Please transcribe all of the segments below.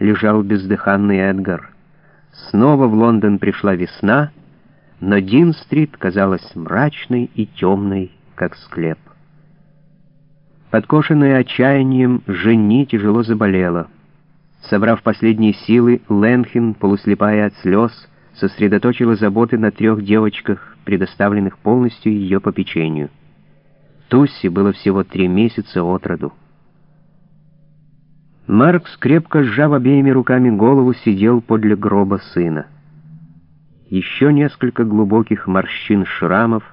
лежал бездыханный Эдгар. Снова в Лондон пришла весна, но Дин-стрит казалась мрачной и темной, как склеп. Подкошенная отчаянием, Жени тяжело заболела. Собрав последние силы, Ленхин, полуслепая от слез, сосредоточила заботы на трех девочках, предоставленных полностью ее попечению. Тусси было всего три месяца от роду. Маркс, крепко сжав обеими руками голову, сидел подле гроба сына. Еще несколько глубоких морщин шрамов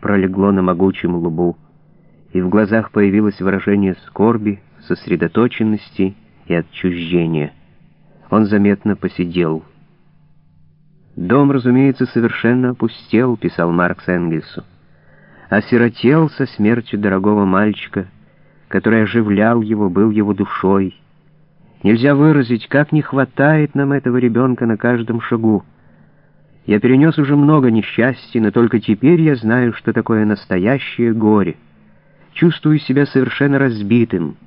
пролегло на могучем лбу, и в глазах появилось выражение скорби, сосредоточенности и отчуждения. Он заметно посидел. «Дом, разумеется, совершенно опустел», — писал Маркс Энгельсу. «Осиротел со смертью дорогого мальчика, который оживлял его, был его душой». Нельзя выразить, как не хватает нам этого ребенка на каждом шагу. Я перенес уже много несчастий, но только теперь я знаю, что такое настоящее горе. Чувствую себя совершенно разбитым.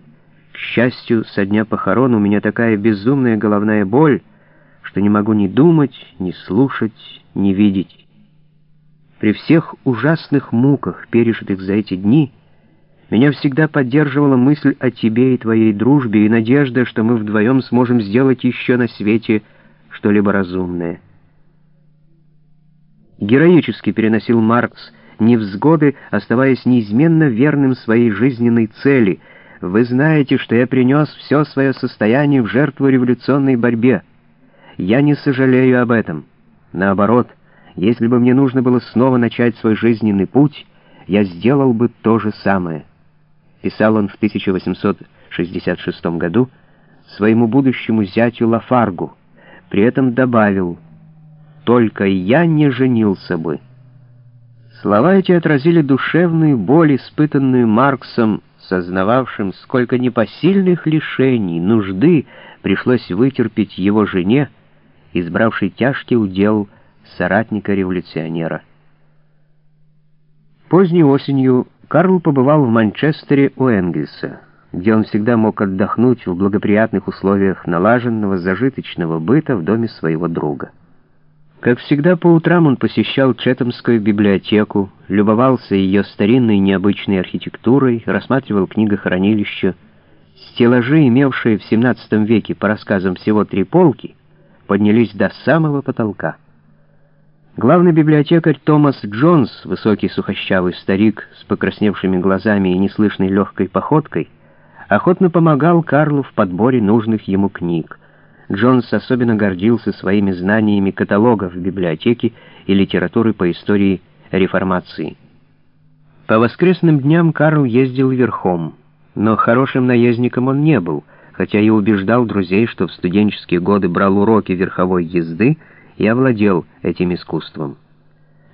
К счастью, со дня похорон у меня такая безумная головная боль, что не могу ни думать, ни слушать, ни видеть. При всех ужасных муках, пережитых за эти дни, меня всегда поддерживала мысль о тебе и твоей дружбе и надежда, что мы вдвоем сможем сделать еще на свете что-либо разумное. Героически переносил Маркс невзгоды, оставаясь неизменно верным своей жизненной цели. Вы знаете, что я принес все свое состояние в жертву революционной борьбе. Я не сожалею об этом. Наоборот, если бы мне нужно было снова начать свой жизненный путь, я сделал бы то же самое писал он в 1866 году своему будущему зятю Лафаргу, при этом добавил «Только я не женился бы». Слова эти отразили душевную боль, испытанную Марксом, сознававшим, сколько непосильных лишений, нужды пришлось вытерпеть его жене, избравшей тяжкий удел соратника-революционера. Поздней осенью Карл побывал в Манчестере у Энгельса, где он всегда мог отдохнуть в благоприятных условиях налаженного зажиточного быта в доме своего друга. Как всегда, по утрам он посещал Четомскую библиотеку, любовался ее старинной необычной архитектурой, рассматривал книгохранилище. Стеллажи, имевшие в XVII веке, по рассказам всего три полки, поднялись до самого потолка. Главный библиотекарь Томас Джонс, высокий сухощавый старик с покрасневшими глазами и неслышной легкой походкой, охотно помогал Карлу в подборе нужных ему книг. Джонс особенно гордился своими знаниями каталогов библиотеки и литературы по истории реформации. По воскресным дням Карл ездил верхом, но хорошим наездником он не был, хотя и убеждал друзей, что в студенческие годы брал уроки верховой езды, и овладел этим искусством.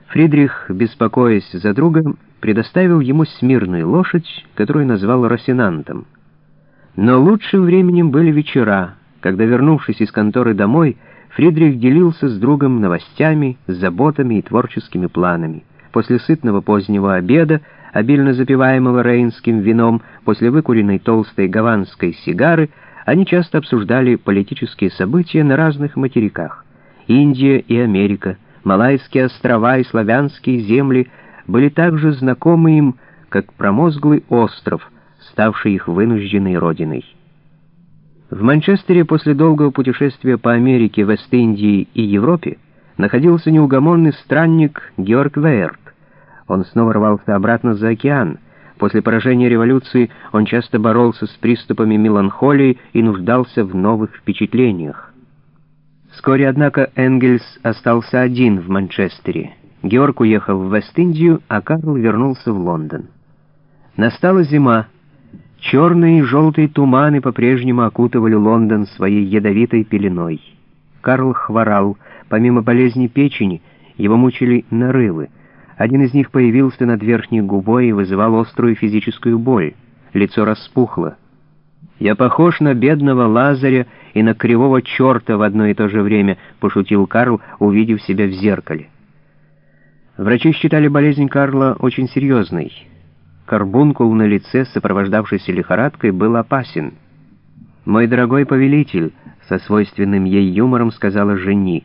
Фридрих, беспокоясь за друга, предоставил ему смирную лошадь, которую назвал Росинантом. Но лучшим временем были вечера, когда, вернувшись из конторы домой, Фридрих делился с другом новостями, заботами и творческими планами. После сытного позднего обеда, обильно запиваемого рейнским вином, после выкуренной толстой гаванской сигары, они часто обсуждали политические события на разных материках. Индия и Америка, Малайские острова и славянские земли были так же знакомы им, как промозглый остров, ставший их вынужденной родиной. В Манчестере после долгого путешествия по Америке, Вест-Индии и Европе находился неугомонный странник Георг Вейерт. Он снова рвался обратно за океан. После поражения революции он часто боролся с приступами меланхолии и нуждался в новых впечатлениях. Вскоре, однако, Энгельс остался один в Манчестере. Георг уехал в Вест-Индию, а Карл вернулся в Лондон. Настала зима. Черные и желтые туманы по-прежнему окутывали Лондон своей ядовитой пеленой. Карл хворал. Помимо болезни печени, его мучили нарывы. Один из них появился над верхней губой и вызывал острую физическую боль. Лицо распухло. «Я похож на бедного Лазаря и на кривого черта в одно и то же время», — пошутил Карл, увидев себя в зеркале. Врачи считали болезнь Карла очень серьезной. Карбункул на лице, сопровождавшийся лихорадкой, был опасен. «Мой дорогой повелитель», — со свойственным ей юмором сказала Жени,